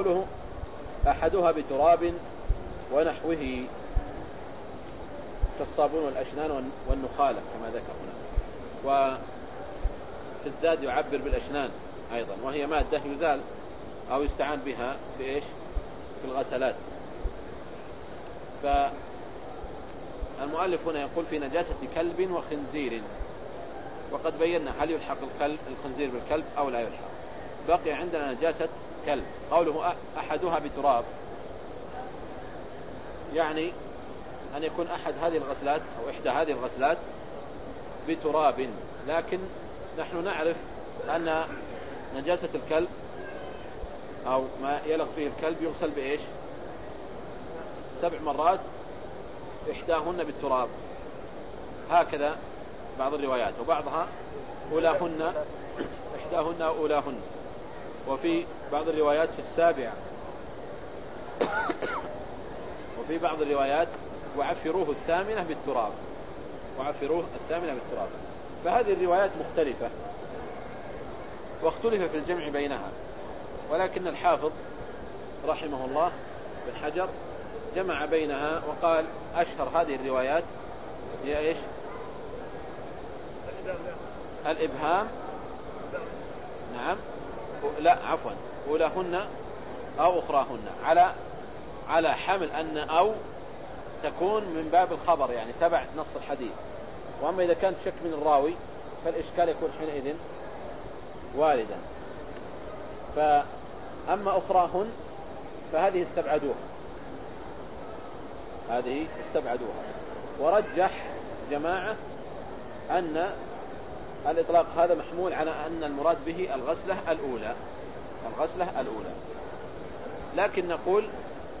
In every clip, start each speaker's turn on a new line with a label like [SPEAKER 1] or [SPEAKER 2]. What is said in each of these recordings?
[SPEAKER 1] قوله أحدها بتراب ونحوه كالصابون والأشنان والنخالة كما ذكر هنا. وفي الزاد يعبر بالأشنان أيضا وهي مادة يزال أو يستعان بها في إيش؟ في الغسلات. فالمؤلف هنا يقول في نجاسة كلب وخنزير. وقد بينا هل يلحق الكلب الخنزير بالكلب أو لا يلحق. بقي عندنا نجاسة كلب. قوله أحدها بتراب. يعني أن يكون أحد هذه الغسلات أو إحدى هذه الغسلات بتراب. لكن نحن نعرف أن نجاسة الكلب أو ما يلغ فيه الكلب يغسل بإيش؟ سبع مرات إحداهن بالتراب. هكذا بعض الروايات. وبعضها أولاهن إحداهن أولاهن. وفي بعض الروايات في السابعة. وفي بعض الروايات وعفروه الثامنة بالتراب. وعفروه الثامنة بالتراب. فهذه الروايات مختلفة. واختلف في الجمع بينها. ولكن الحافظ رحمه الله بن حجر جمع بينها وقال أشهر هذه الروايات هي إيش؟ الإبهام. نعم. لا عفوا أولاهن أو أخراهن على على حمل أن أو تكون من باب الخبر يعني تبع نص الحديث. وأما إذا كانت شك من الراوي فالإشكال يكون حينئذ والدا فأما أخراهن فهذه استبعدوها. هذه استبعدوها. ورجح جماعة أن الإطلاق هذا محمول على أن المراد به الغسلة الأولى. الغسلة الأولى. لكن نقول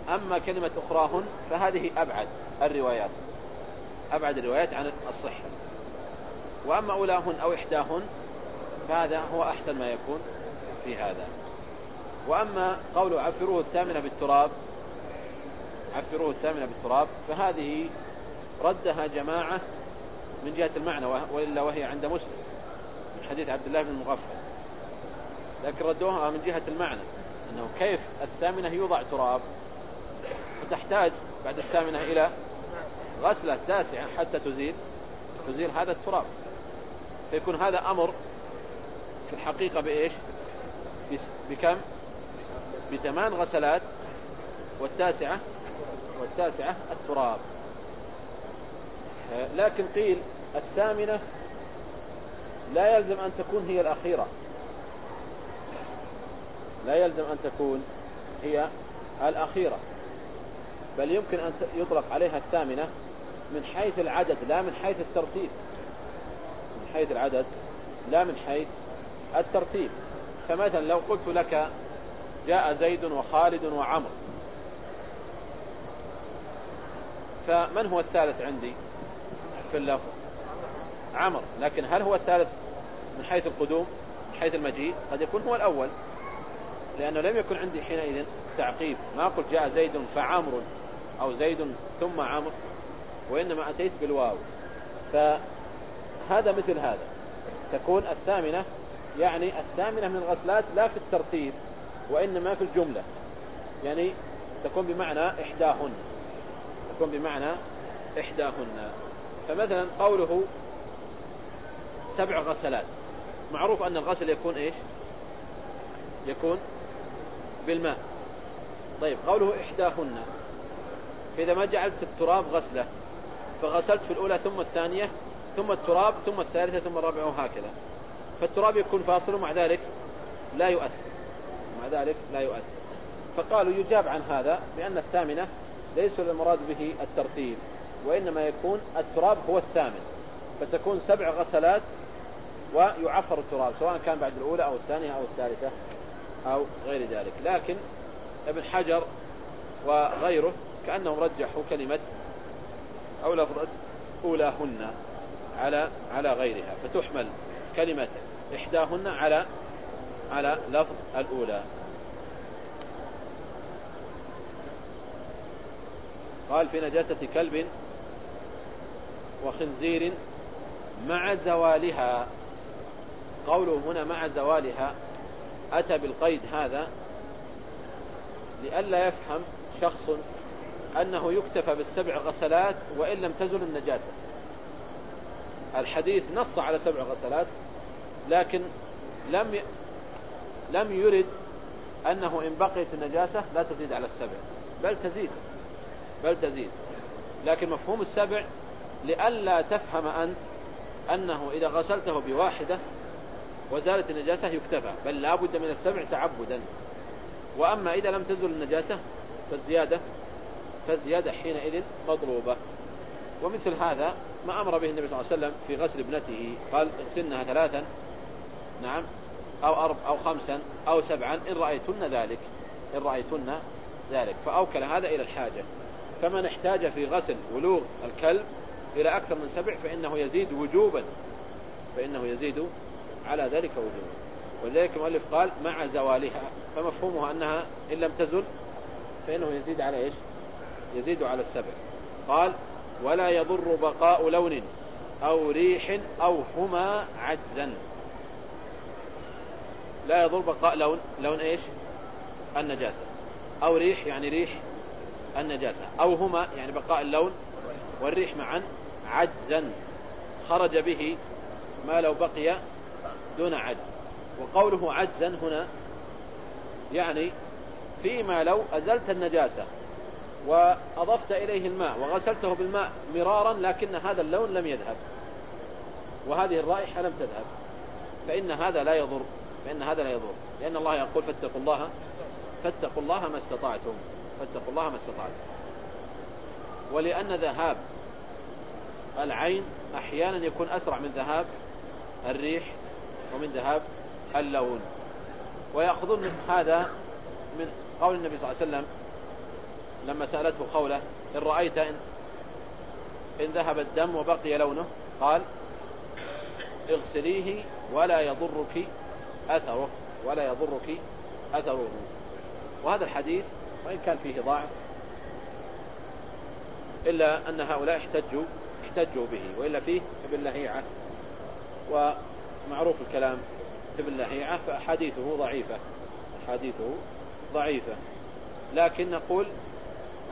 [SPEAKER 1] أما كلمة أخراهن فهذه أبعد الروايات. أبعد الروايات عن الصحة. وأما أولاهن أو إحداهن فهذا هو أحسن ما يكون في هذا. وأما قول عفروه الثامنة بالتراب عفروه الثامنة بالتراب فهذه ردها جماعة من جهة المعنى وإلا وهي عند مسلم. حديث عبد الله بن المغفل. لكن ردوها من جهة المعنى أنه كيف الثامنة يوضع تراب فتحتاج بعد الثامنة إلى غسلة تاسعة حتى تزيل تزيل هذا التراب. فيكون هذا أمر في الحقيقة بإيش؟ بكم؟ بثمان غسلات والتاسعة والتاسعة التراب. لكن قيل الثامنة لا يلزم أن تكون هي الأخيرة. لا يلزم أن تكون هي الأخيرة. بل يمكن أن يطلق عليها الثامنة من حيث العدد لا من حيث الترتيب. من حيث العدد لا من حيث الترتيب. فمثلا لو قلت لك جاء زيد وخالد وعمر. فمن هو الثالث عندي في اللفظ؟ عمر لكن هل هو الثالث من حيث القدوم من حيث المجيء؟ قد يكون هو الأول لأنه لم يكن عندي حينئذ تعقيب. ما قلت جاء زيد فعمر أو زيد ثم عمر وإنما أتيت بالواو. فهذا مثل هذا. تكون الثامنة يعني الثامنة من الغسلات لا في الترتيب وإنما في الجملة. يعني تكون بمعنى إحداهن. تكون بمعنى إحداهن. فمثلا قوله سبع غسلات. معروف أن الغسل يكون إيش؟ يكون بالماء. طيب قوله إحداهن. فإذا ما جعلت التراب غسلة فغسلت في الأولى ثم الثانية ثم التراب ثم الثالثة ثم الرابعة وهكذا. فالتراب يكون فاصل ومع ذلك لا يؤثر. مع ذلك لا يؤثر. فقالوا يجاب عن هذا بأن الثامنة ليس المراد به الترتيب وإنما يكون التراب هو الثامن. فتكون سبع غسلات ويعفر التراب سواء كان بعد الأولى أو الثانية أو الثالثة أو غير ذلك. لكن ابن حجر وغيره كأنهم رجحوا كلمة أو لفظة أولاهن على على غيرها فتحمل كلمة إحداهن على على لفظ الأولى. قال في نجاسة كلب وخنزير مع زوالها. قوله هنا مع زوالها أتى بالقيد هذا؟ لئلا يفهم شخص أنه يكتفى بالسبع غسلات وإن لم تزل النجاسة. الحديث نص على سبع غسلات لكن لم. لم يرد أنه إن بقيت النجاسة لا تزيد على السبع. بل تزيد بل تزيد. لكن مفهوم السبع لئلا تفهم أنت أنه إذا غسلته بواحدة وزالت النجاسة يكتفى بل لا بد من السبع تعبدا. وأما إذا لم تزل النجاسة فالزيادة فالزيادة حينئذ مطلوبة. ومثل هذا ما أمر به النبي صلى الله عليه وسلم في غسل ابنته قال اغسلنها ثلاثا نعم أو أربع أو خمسا أو سبعا إن رأيتن ذلك إن رأيتن ذلك. فأوكل هذا إلى الحاجة. فمن احتاج في غسل ولوغ الكلب إلى أكثر من سبع فإنه يزيد وجوبا فإنه يزيد على ذلك وجوبا ولذلك المؤلف قال مع زوالها فمفهومها أنها إن لم تزل فإنه يزيد على إيش؟ يزيد على السبع. قال ولا يضر بقاء لون أو ريح أو هما عجزا. لا يضر بقاء لون لون إيش؟ النجاسة. أو ريح يعني ريح النجاسة. أو هما يعني بقاء اللون والريح معا عجزا. خرج به ما لو بقي دون عجز. وقوله عجزا هنا يعني فيما لو أزلت النجاسة وأضفت إليه الماء وغسلته بالماء مرارا لكن هذا اللون لم يذهب. وهذه الرائحة لم تذهب. فإن هذا لا يضر. فإن هذا لا يضر. لأن الله يقول فاتقوا الله فاتقوا الله ما استطعتم. فاتقوا الله ما استطعتم. ولأن ذهاب العين أحيانا يكون أسرع من ذهاب الريح. ومن ذهاب اللون. ويأخذون هذا من قول النبي صلى الله عليه وسلم لما سألته خولة إن رأيت إن, إن ذهب الدم وبقي لونه؟ قال اغسليه ولا يضرك أثره ولا يضرك أثره. وهذا الحديث وإن كان فيه ضعف إلا أن هؤلاء احتجوا احتجوا به وإلا فيه ابن ومعروف الكلام. ابن لهيعة فأحاديثه ضعيفة. أحاديثه ضعيفة. لكن نقول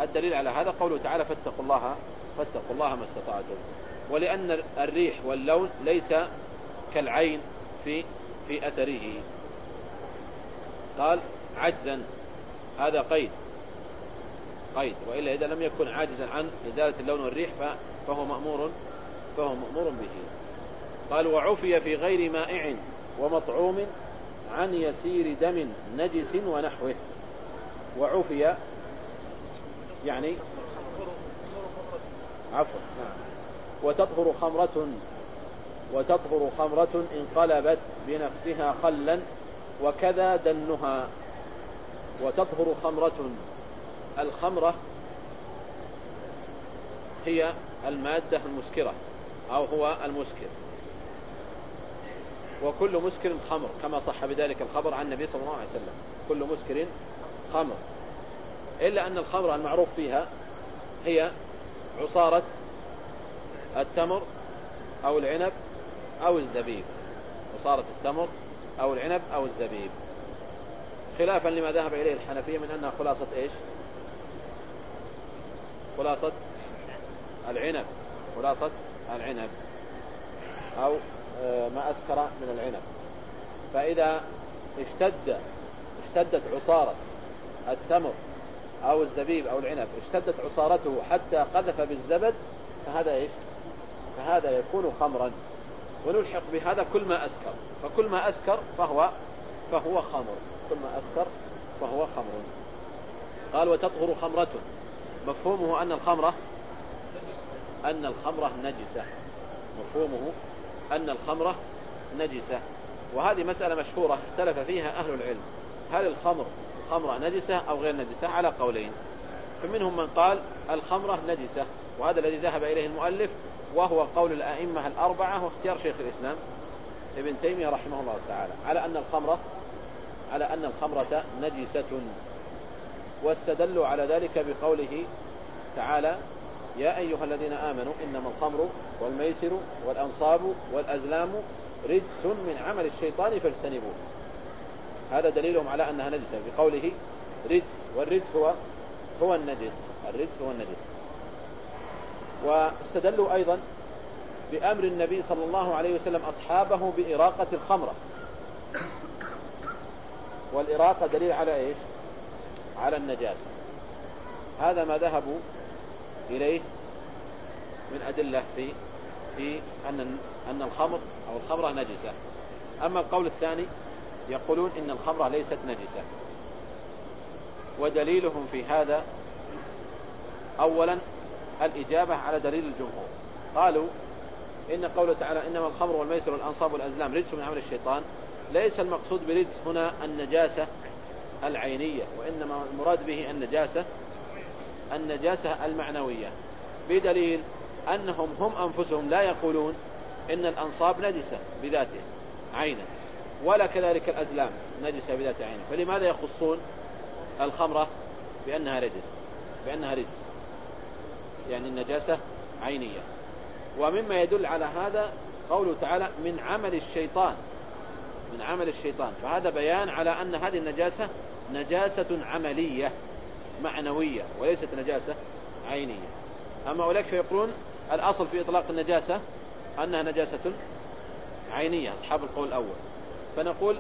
[SPEAKER 1] الدليل على هذا قوله تعالى فاتقوا الله فاتقوا الله ما استطعتم. ولأن الريح واللون ليس كالعين في في أثره. قال عجزا. هذا قيد. قيد. وإلا إذا لم يكن عاجزا عن إزالة اللون والريح فهو مأمور فهو مأمور به. قال وعفي في غير مائع ومطعوم عن يسير دم نجس ونحوه. وعفي يعني عفوا نعم. وتطهر خمرة وتطهر خمرة انقلبت بنفسها خلا وكذا دنها. وتطهر خمرة الخمرة هي المادة المسكرة أو هو المسكر. وكل مسكر خمر كما صح بذلك الخبر عن النبي صلى الله عليه وسلم. كل مسكر خمر. إلا أن الخمر المعروف فيها هي عصارة التمر أو العنب أو الزبيب. عصارة التمر أو العنب أو الزبيب. خلافا لما ذهب إليه الحنفية من أنها خلاصة إيش؟ خلاصة العنب. خلاصة العنب. أو ما أسكر من العنب. فإذا اشتد اشتدت عصارة التمر أو الزبيب أو العنب اشتدت عصارته حتى قذف بالزبد فهذا إيش؟ فهذا يكون خمرا. ونلحق بهذا كل ما أسكر. فكل ما أسكر فهو فهو خمر. كل ما أسكر فهو خمر. قال وتطهر خمرة. مفهومه أن الخمرة أن الخمرة نجسة. مفهومه أن الخمرة نجسة. وهذه مسألة مشهورة اختلف فيها أهل العلم. هل الخمر خمرة نجسة أو غير نجسة؟ على قولين. فمنهم من قال الخمرة نجسة. وهذا الذي ذهب إليه المؤلف وهو قول الأئمة الأربعة واختيار شيخ الإسلام ابن تيمية رحمه الله تعالى. على أن الخمرة على أن الخمرة نجسة. واستدلوا على ذلك بقوله تعالى يا أيها الذين آمنوا إنما الخمر والميسر والأنصاب والأزلام رجس من عمل الشيطان فاجتنبوه. هذا دليلهم على أنها نجسة بقوله رجس والرجس هو هو النجس. الرجس هو النجس. واستدلوا أيضا بأمر النبي صلى الله عليه وسلم أصحابه بإراقة الخمرة والإراقة دليل على إيش؟ على النجاسة. هذا ما ذهبوا إليه من أدلة في في أن أن الخمر أو الخمرة نجسة. أما القول الثاني يقولون إن الخمرة ليست نجسة. ودليلهم في هذا أولا الإجابة على دليل الجمهور. قالوا إن قوله تعالى إنما الخمر والميسر والأنصاب والأزلام رجس من عمل الشيطان ليس المقصود برجس هنا النجاسة العينية وإنما المراد به النجاسة النجاسة المعنوية بدليل أنهم هم أنفسهم لا يقولون إن الأنصاب نجسة بذاته عينا ولا كذلك الأزلام نجسة بذات عينه فلماذا يخصون الخمرة بأنها رجس بأنها رجس يعني النجاسة عينية. ومما يدل على هذا قوله تعالى من عمل الشيطان من عمل الشيطان. فهذا بيان على أن هذه النجاسة نجاسة عملية. معنوية وليست نجاسة عينية. أما أولئك فيقولون الأصل في إطلاق النجاسة أنها نجاسة عينية أصحاب القول الأول. فنقول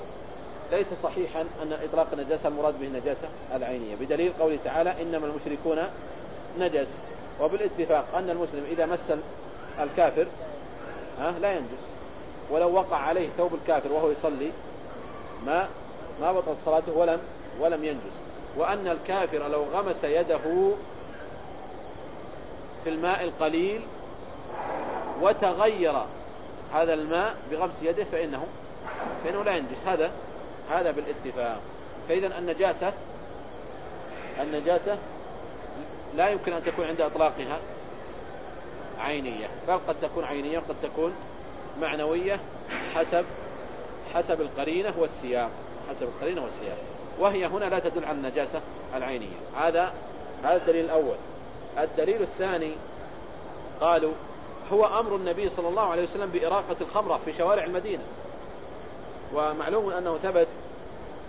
[SPEAKER 1] ليس صحيحا أن إطلاق النجاسة المراد به النجاسة العينية. بدليل قوله تعالى إنما المشركون نجس. وبالاتفاق أن المسلم إذا مس الكافر ها لا ينجس. ولو وقع عليه ثوب الكافر وهو يصلي ما ما بطل صلاته ولم ولم ينجس. وأن الكافر لو غمس يده في الماء القليل وتغير هذا الماء بغمس يده فإنه فإنه لا ينجس. هذا هذا بالاتفاق. فإذا النجاسة النجاسة لا يمكن أن تكون عند إطلاقها عينية بل قد تكون عينية وقد تكون معنوية حسب حسب القرينة والسياق. حسب القرينة والسياق. وهي هنا لا تدل على النجاسة العينية. هذا هذا الدليل الأول. الدليل الثاني قالوا هو أمر النبي صلى الله عليه وسلم بإراقة الخمرة في شوارع المدينة. ومعلوم أنه ثبت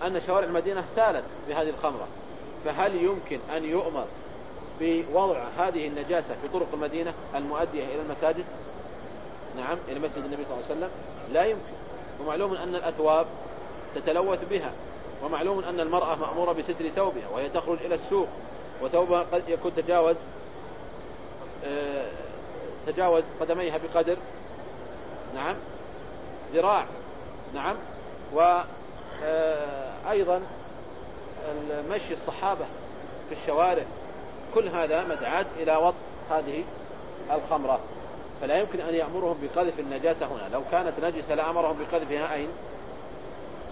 [SPEAKER 1] أن شوارع المدينة سالت بهذه الخمرة. فهل يمكن أن يؤمر بوضع هذه النجاسة في طرق المدينة المؤدية إلى المساجد؟ نعم إلى مسجد النبي صلى الله عليه وسلم. لا يمكن. ومعلوم أن الأثواب تتلوث بها. ومعلوم أن المرأة مأمورة بستر ثوبها وهي تخرج إلى السوق وثوبها قد يكون تجاوز آه، تجاوز قدميها بقدر نعم ذراع نعم وأيضا آه، المشي الصحابة في الشوارع كل هذا مدعاة إلى وضع هذه الخمرة. فلا يمكن أن يأمرهم بقذف النجاسة هنا لو كانت نجسة لأمرهم بقذفها أين؟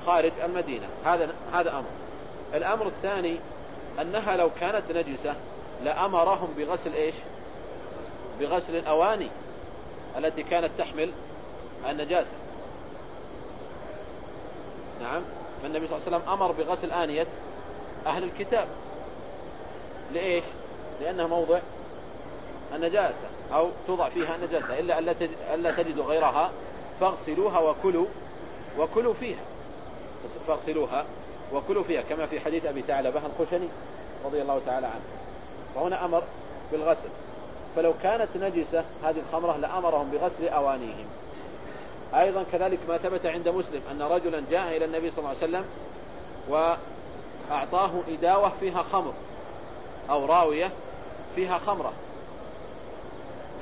[SPEAKER 1] خارج المدينة. هذا هذا أمر. الأمر الثاني أنها لو كانت نجسة لأمرهم بغسل إيش؟ بغسل الأواني التي كانت تحمل النجاسة. نعم. فالنبي صلى الله عليه وسلم أمر بغسل آنية أهل الكتاب. لإيش؟ لأنها موضع النجاسة أو توضع فيها النجاسة إلا ألا تجدوا غيرها فاغسلوها وكلوا وكلوا فيها. فاغسلوها وكلوا فيها كما في حديث أبي ثعلبة الخشني رضي الله تعالى عنه. فهنا أمر بالغسل. فلو كانت نجسة هذه الخمرة لأمرهم بغسل أوانيهم. أيضا كذلك ما ثبت عند مسلم أن رجلا جاء إلى النبي صلى الله عليه وسلم وأعطاه إداوة فيها خمر أو راوية فيها خمرة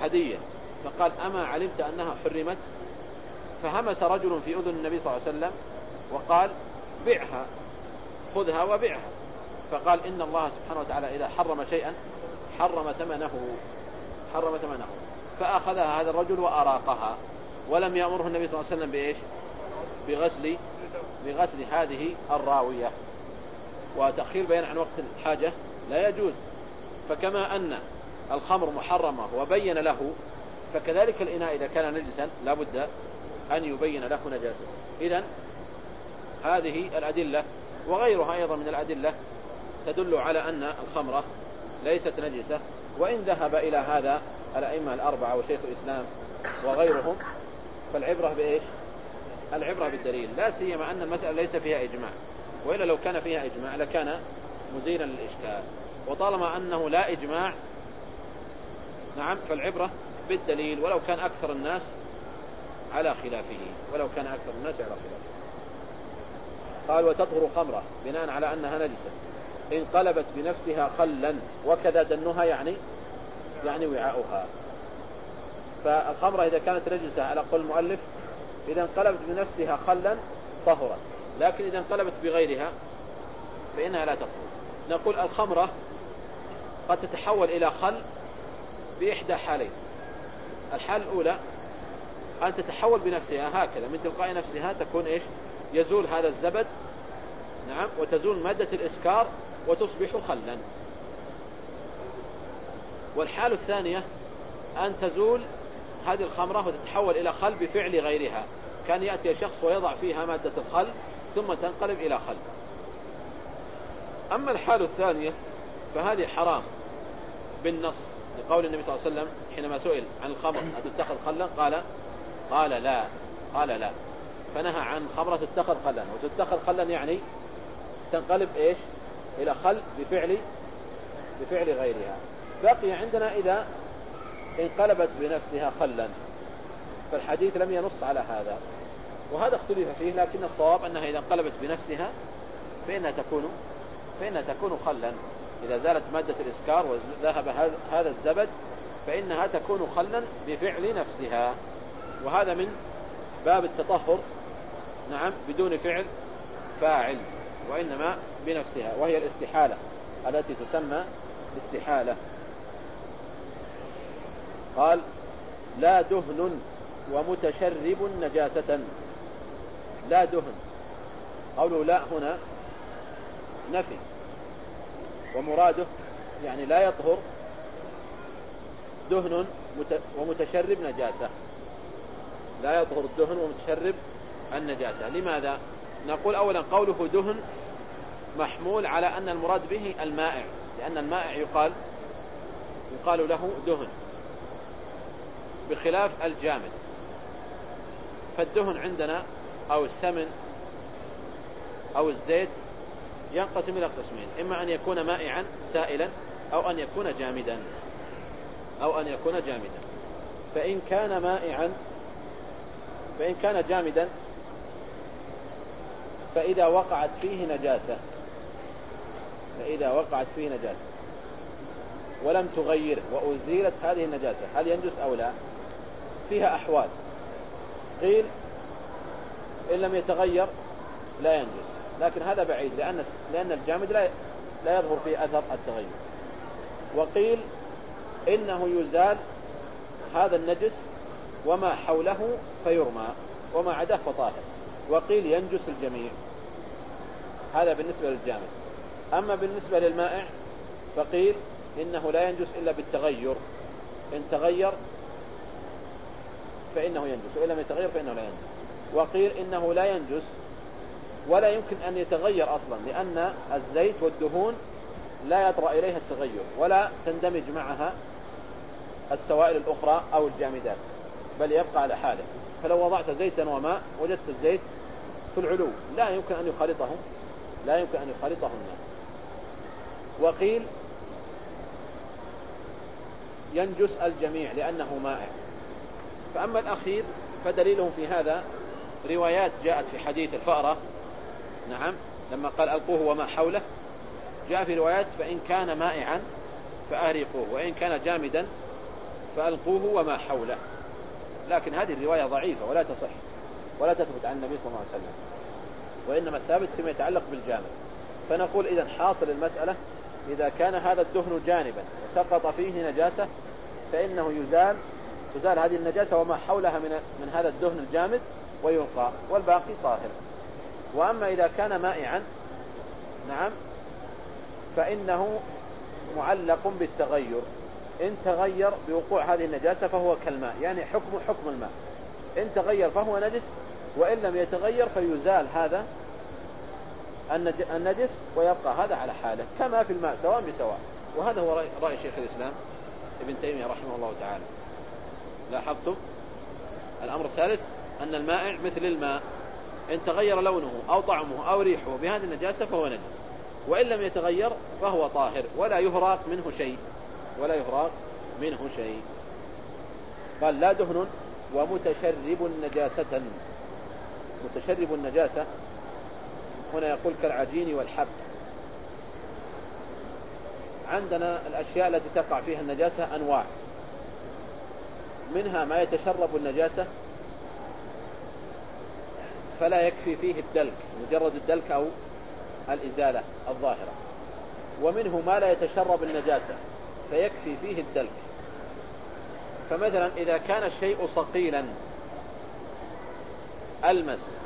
[SPEAKER 1] هدية. فقال أما علمت أنها حرمت؟ فهمس رجل في أذن النبي صلى الله عليه وسلم وقال بعها. خذها وبعها. فقال إن الله سبحانه وتعالى إذا حرم شيئا حرم ثمنه حرم ثمنه. فأخذها هذا الرجل وأراقها. ولم يأمره النبي صلى الله عليه وسلم بإيش؟ بغسل بغسل هذه الراوية. وتأخير بيان عن وقت الحاجة لا يجوز. فكما أن الخمر محرمة وبين له فكذلك الإناء إذا كان نجسا لابد أن يبين له نجاسة. إذا هذه الأدلة وغيرها أيضا من الأدلة تدل على أن الخمرة ليست نجسة وإن ذهب إلى هذا الأئمة الأربعة وشيخ الإسلام وغيرهم فالعبرة بإيش؟ العبرة بالدليل لا سيما أن المسألة ليس فيها إجماع وإلا لو كان فيها إجماع لكان مزيلا للإشكال وطالما أنه لا إجماع نعم فالعبرة بالدليل ولو كان أكثر الناس على خلافه ولو كان أكثر الناس على خلافه. قال وتطهر خمرة بناء على أنها نجسة. انقلبت بنفسها خلا وكذا دنها يعني يعني وعاؤها. فالخمرة إذا كانت نجسة على قول المؤلف إذا انقلبت بنفسها خلا طهرت. لكن إذا انقلبت بغيرها فإنها لا تطهر. نقول الخمرة قد تتحول إلى خل بإحدى حالين. الحالة الأولى أن تتحول بنفسها هكذا من تلقاء نفسها تكون إيش؟ يزول هذا الزبد نعم وتزول مادة الإسكار وتصبح خلا. والحالة الثانية أن تزول هذه الخمرة وتتحول إلى خل بفعل غيرها. كان يأتي شخص ويضع فيها مادة الخل ثم تنقلب إلى خل. أما الحالة الثانية فهذه حرام. بالنص لقول النبي صلى الله عليه وسلم حينما سئل عن الخمر أتتخذ خلا؟ قال قال لا قال لا. فنهى عن خمرة تتخذ خلا. وتتخذ خلا يعني تنقلب إيش؟ إلى خل بفعل بفعل غيرها. بقي عندنا إذا انقلبت بنفسها خلا. فالحديث لم ينص على هذا. وهذا اختلف فيه لكن الصواب أنها إذا انقلبت بنفسها فإنها تكون فإنها تكون خلا. إذا زالت مادة الإسكار وذهب هذا الزبد فإنها تكون خلا بفعل نفسها. وهذا من باب التطهر نعم بدون فعل فاعل وإنما بنفسها وهي الاستحالة التي تسمى استحالة قال لا دهن ومتشرب نجاسة. لا دهن. قوله لا هنا نفي. ومراده يعني لا يطهر. دهن ومتشرب نجاسة. لا يطهر الدهن ومتشرب النجاسة. لماذا؟ نقول أولا قوله دهن محمول على أن المراد به المائع لأن المائع يقال يقال له دهن بخلاف الجامد. فالدهن عندنا أو السمن أو الزيت ينقسم إلى قسمين إما أن يكون مائعا سائلا أو أن يكون جامدا أو أن يكون جامدا. فإن كان مائعا فإن كان جامدا فإذا وقعت فيه نجاسة. فإذا وقعت فيه نجاسة. ولم تغيره وأزيلت هذه النجاسة. هل ينجس أو لا؟ فيها أحوال. قيل إن لم يتغير لا ينجس. لكن هذا بعيد لأن لأن الجامد لا لا يظهر فيه أثر التغير. وقيل إنه يزال هذا النجس وما حوله فيرمى وما عداه فطاهر. وقيل ينجس الجميع. هذا بالنسبة للجامد. أما بالنسبة للمائع فقيل إنه لا ينجس إلا بالتغير. إن تغير فإنه ينجس وإن لم يتغير فإنه لا ينجس. وقيل إنه لا ينجس ولا يمكن أن يتغير أصلا لأن الزيت والدهون لا يطرأ إليها التغير ولا تندمج معها السوائل الأخرى أو الجامدات بل يبقى على حالة. فلو وضعت زيتا وماء وجدت الزيت في العلو لا يمكن أن يخالطه لا يمكن أن يخالطه الماء وقيل ينجس الجميع لأنه مائع. فأما الأخير فدليله في هذا روايات جاءت في حديث الفأرة. نعم لما قال ألقوه وما حوله جاء في روايات فإن كان مائعا فأهرقوه وإن كان جامدا فألقوه وما حوله. لكن هذه الرواية ضعيفة ولا تصح ولا تثبت عن النبي صلى الله عليه وسلم وإنما الثابت فيما يتعلق بالجامد فنقول إذا حاصل المسألة إذا كان هذا الدهن جانبا وسقط فيه نجاسة فإنه يزال تزال هذه النجاسة وما حولها من من هذا الدهن الجامد ويلقى والباقي طاهر. وأما إذا كان مائعا نعم فإنه معلق بالتغير. إن تغير بوقوع هذه النجاسة فهو كالماء يعني حكم حكم الماء. إن تغير فهو نجس وإن لم يتغير فيزال هذا النجس ويبقى هذا على حاله كما في الماء سواء بسواء. وهذا هو رأي شيخ الإسلام ابن تيمية رحمه الله تعالى. لاحظتم؟ الأمر الثالث أن المائع مثل الماء إن تغير لونه أو طعمه أو ريحه بهذه النجاسة فهو نجس. وإن لم يتغير فهو طاهر ولا يهراق منه شيء. ولا يهراق منه شيء. قال لا دهن ومتشرب نجاسة متشرب النجاسة هنا يقول كالعجين والحب. عندنا الأشياء التي تقع فيها النجاسة أنواع. منها ما يتشرب النجاسة فلا يكفي فيه الدلك مجرد الدلك أو الإزالة الظاهرة. ومنه ما لا يتشرب النجاسة. فيكفي فيه الدلك. فمثلا إذا كان الشيء صقيلا ألمس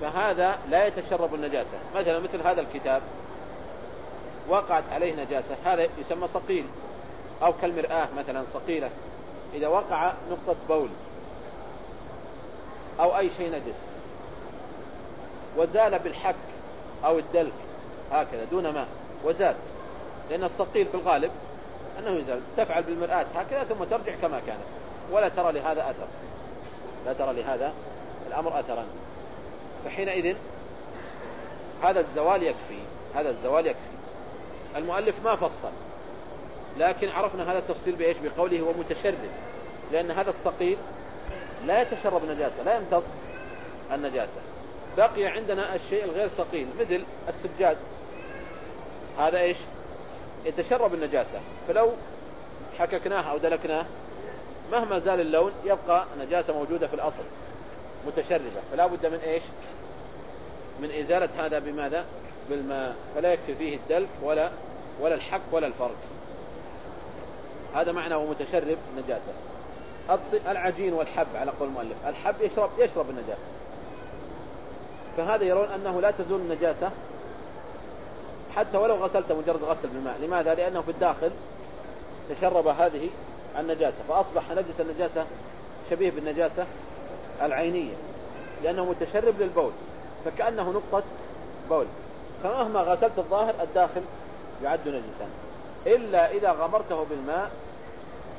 [SPEAKER 1] فهذا لا يتشرب النجاسة. مثلا مثل هذا الكتاب وقعت عليه نجاسة هذا يسمى صقيل أو كالمرآة مثلا صقيلة إذا وقع نقطة بول أو أي شيء نجس وزال بالحك أو الدلك هكذا دون ماء وزال. لأن الصقيل في الغالب أنه يزال تفعل بالمرآة هكذا ثم ترجع كما كانت. ولا ترى لهذا أثر. لا ترى لهذا الأمر أثرا. فحينئذ هذا الزوال يكفي. هذا الزوال يكفي. المؤلف ما فصل. لكن عرفنا هذا التفصيل بإيش؟ بقوله هو متشرب لأن هذا الصقيل لا يتشرب نجاسة لا يمتص النجاسة. بقي عندنا الشيء الغير ثقيل مثل السجاد. هذا إيش؟ يتشرب النجاسة. فلو حككناه أو دلكناه مهما زال اللون يبقى نجاسة موجودة في الأصل متشربة. فلا بد من إيش؟ من إزالة هذا بماذا؟ بالماء. فلا يكفي فيه الدلك ولا ولا الحك ولا الفرق هذا معنى ومتشرب نجاسة. العجين والحب على قول المؤلف. الحب يشرب يشرب النجاسة. فهذا يرون أنه لا تزول النجاسة حتى ولو غسلت مجرد غسل بالماء. لماذا؟ لأنه في الداخل تشرب هذه النجاسة فأصبح نجس النجاسة شبيه بالنجاسة العينية لأنه متشرب للبول فكأنه نقطة بول. فمهما غسلت الظاهر الداخل يعد نجسا. إلا إذا غمرته بالماء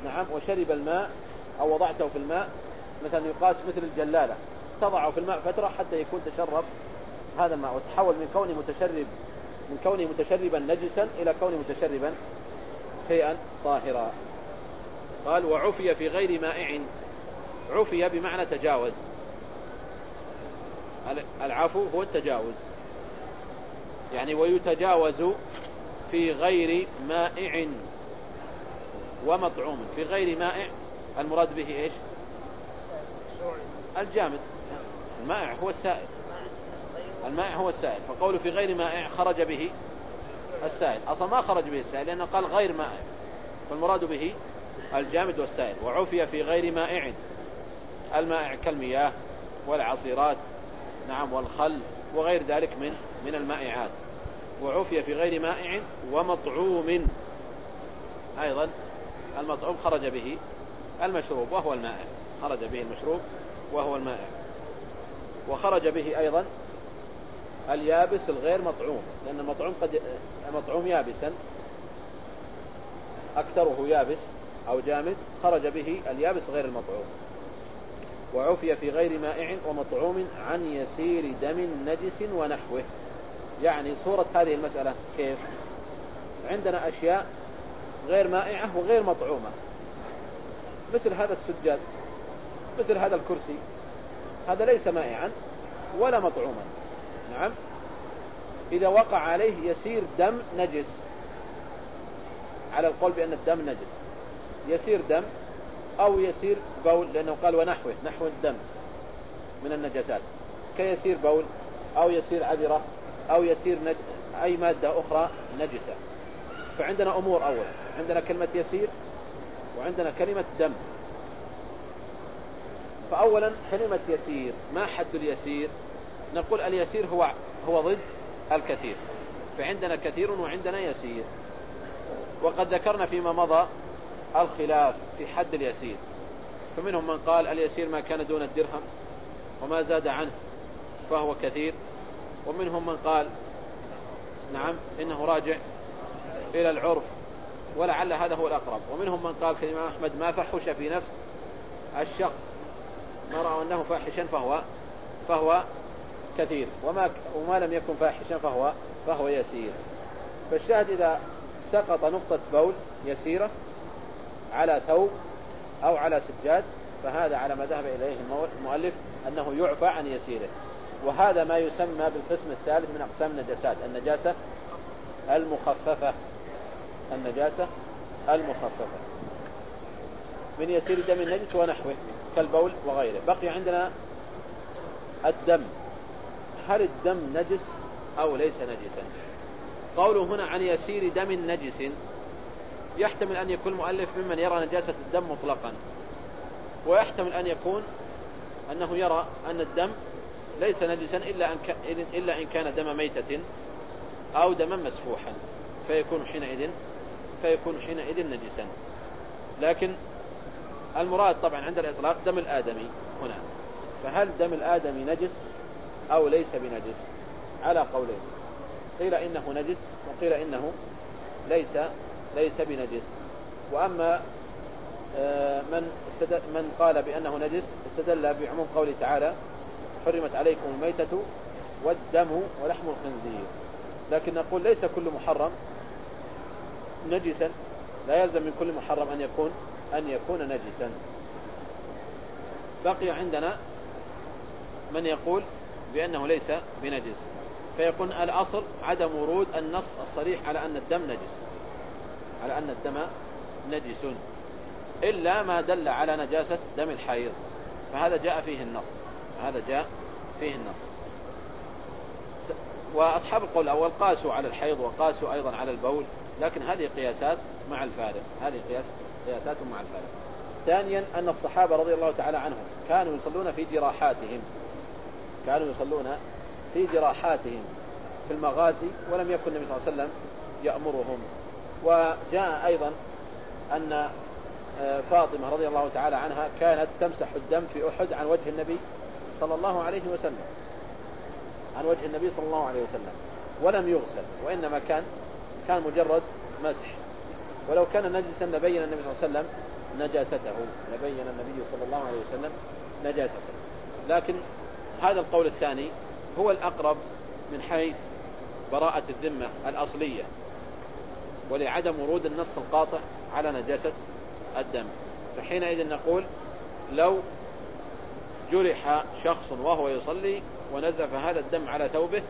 [SPEAKER 1] نعم وشرب الماء أو وضعته في الماء مثلا يقاس مثل الجلالة تضعه في الماء فترة حتى يكون تشرب هذا الماء وتحول من كونه متشرب من كونه متشربا نجسا إلى كونه متشربا شيئا طاهرا. قال وعفي في غير مائع. عفي بمعنى تجاوز. العفو هو التجاوز. يعني ويتجاوز في غير مائع ومطعوم. في غير مائع المراد به إيش؟ الجامد. المائع هو السائل. المائع هو السائل. فقوله في غير مائع خرج به السائل. أصلا ما خرج به السائل لأنه قال غير مائع فالمراد به الجامد والسائل. وعفي في غير مائع المائع كالمياه والعصيرات نعم والخل وغير ذلك من من المائعات. وعفي في غير مائع ومطعوم. أيضا المطعوم خرج به المشروب وهو المائع خرج به المشروب وهو المائع وخرج به أيضا اليابس الغير مطعوم لأن المطعوم قد مطعوم يابسا. أكثره يابس أو جامد خرج به اليابس غير المطعوم. وعفي في غير مائع ومطعوم عن يسير دم نجس ونحوه. يعني صورة هذه المسألة كيف؟ عندنا أشياء غير مائعة وغير مطعومة. مثل هذا السجاد مثل هذا الكرسي هذا ليس مائعا ولا مطعوما. نعم. إذا وقع عليه يسير دم نجس. على القول بأن الدم نجس. يسير دم أو يسير بول لأنه قال ونحوه نحو الدم من النجاسات. كيسير بول أو يسير عذرة أو يسير نج... أي مادة أخرى نجسة. فعندنا أمور أول. عندنا كلمة يسير وعندنا كلمة دم. فأولا كلمة يسير. ما حد اليسير؟ نقول اليسير هو هو ضد الكثير فعندنا كثير وعندنا يسير. وقد ذكرنا فيما مضى الخلاف في حد اليسير. فمنهم من قال اليسير ما كان دون الدرهم وما زاد عنه فهو كثير. ومنهم من قال نعم إنه راجع إلى العرف ولعل هذا هو الأقرب. ومنهم من قال كلمة أحمد ما فحش في نفس الشخص ما رأوا أنه فاحشا فهو فهو كثير. وما وما لم يكن فاحشا فهو فهو يسير. فالشاهد إذا سقط نقطة بول يسيرة على ثوب أو على سجاد فهذا على ما ذهب إليه المؤلف أنه يعفى عن يسيره. وهذا ما يسمى بالقسم الثالث من أقسام النجاسات. النجاسة المخففة. النجاسة المخففة. من يسير دم النجس ونحوه كالبول وغيره. بقي عندنا الدم. هل الدم نجس أو ليس نجسا؟ قوله هنا عن يسير دم نجس. يحتمل أن يكون المؤلف ممن يرى نجاسة الدم مطلقا. ويحتمل أن يكون أنه يرى أن الدم ليس نجسا إلا, أن إلا إن كان دم ميتة أو دما مسفوحا. فيكون حينئذ فيكون حينئذ نجسا. لكن المراد طبعا عند الإطلاق دم الآدمي هنا. فهل دم الآدمي نجس؟ أو ليس بنجس. على قولين. قيل إنه نجس وقيل إنه ليس ليس بنجس. وأما آه، من من قال بأنه نجس استدل بعموم قوله تعالى حرمت عليكم الميتة والدم ولحم الخنزير. لكن نقول ليس كل محرم نجسا. لا يلزم من كل محرم أن يكون أن يكون نجسا. بقي عندنا من يقول بأنه ليس بنجس. فيكون الأصل عدم ورود النص الصريح على أن الدم نجس. على أن الدم نجس. إلا ما دل على نجاسة دم الحيض. فهذا جاء فيه النص. هذا جاء فيه النص. وأصحاب القول الأول قاسوا على الحيض وقاسوا أيضا على البول لكن هذه قياسات مع الفارق. هذه قياس قياسات مع الفارق. ثانيا أن الصحابة رضي الله تعالى عنهم كانوا يصلون في جراحاتهم. كانوا يصلون في جراحاتهم في المغازي ولم يكن النبي صلى الله عليه وسلم يأمرهم. وجاء أيضا أن آه، فاطمة رضي الله تعالى عنها كانت تمسح الدم في أحد عن وجه النبي صلى الله عليه وسلم. عن وجه النبي صلى الله عليه وسلم. ولم يغسل وإنما كان كان مجرد مسح. ولو كان نجسا لبين النبي صلى الله عليه وسلم نجاسته. لبين النبي صلى الله عليه وسلم نجاسته. لكن هذا القول الثاني هو الأقرب من حيث براءة الذمة الأصلية ولعدم ورود النص القاطع على نجاسة الدم. فحينئذ نقول لو جرح شخص وهو يصلي ونزف هذا الدم على ثوبه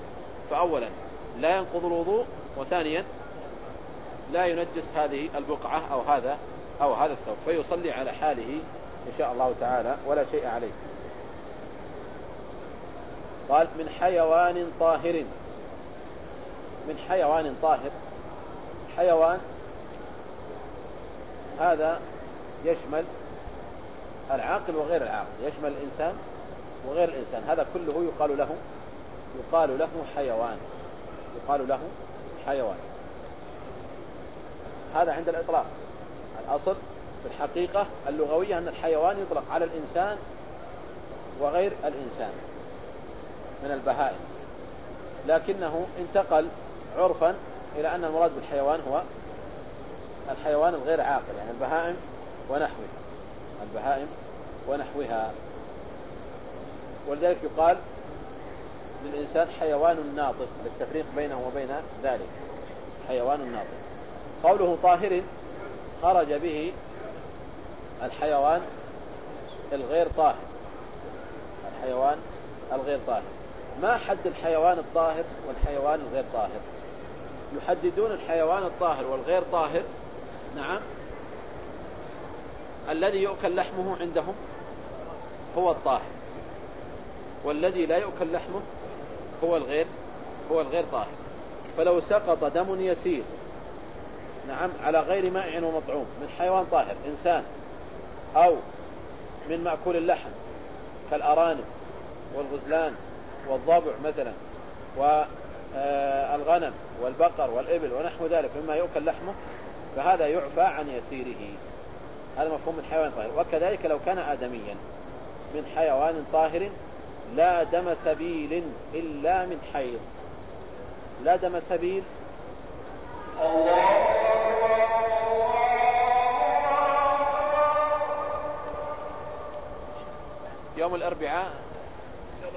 [SPEAKER 1] فأولا لا ينقض الوضوء وثانيا لا ينجس هذه البقعة أو هذا أو هذا الثوب فيصلي على حاله إن شاء الله تعالى ولا شيء عليه. قال من حيوان طاهر. من حيوان طاهر. حيوان هذا يشمل العاقل وغير العاقل. يشمل الإنسان وغير الإنسان. هذا كله يقال له يقال له حيوان. يقال له حيوان. هذا عند الإطلاق. الأصل في الحقيقة اللغوية أن الحيوان يطلق على الإنسان وغير الإنسان. من البهائم. لكنه انتقل عرفا إلى أن المراد بالحيوان هو الحيوان الغير عاقل يعني البهائم ونحوها البهائم ونحوها. ولذلك يقال للإنسان حيوان ناطق للتفريق بينه وبين ذلك. حيوان ناطق. قوله طاهر خرج به الحيوان الغير طاهر. الحيوان الغير طاهر. ما حد الحيوان الطاهر والحيوان الغير طاهر. يحددون الحيوان الطاهر والغير طاهر نعم الذي يؤكل لحمه عندهم هو الطاهر والذي لا يؤكل لحمه هو الغير هو الغير طاهر. فلو سقط دم يسير نعم على غير مائع ومطعوم من حيوان طاهر إنسان أو من مأكول اللحم كالأرانب والغزلان والضبع مثلا والغنم والبقر والإبل ونحو ذلك مما يؤكل لحمه فهذا يعفى عن يسيره. هذا مفهوم من حيوان طاهر. وكذلك لو كان آدميا من حيوان طاهر لا دم سبيل إلا من حيض. لا دم سبيل. يوم الأربعاء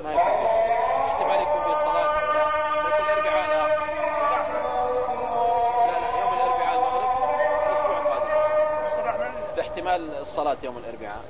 [SPEAKER 1] ما يفتش احتمال الصلاة يوم الأربعاء.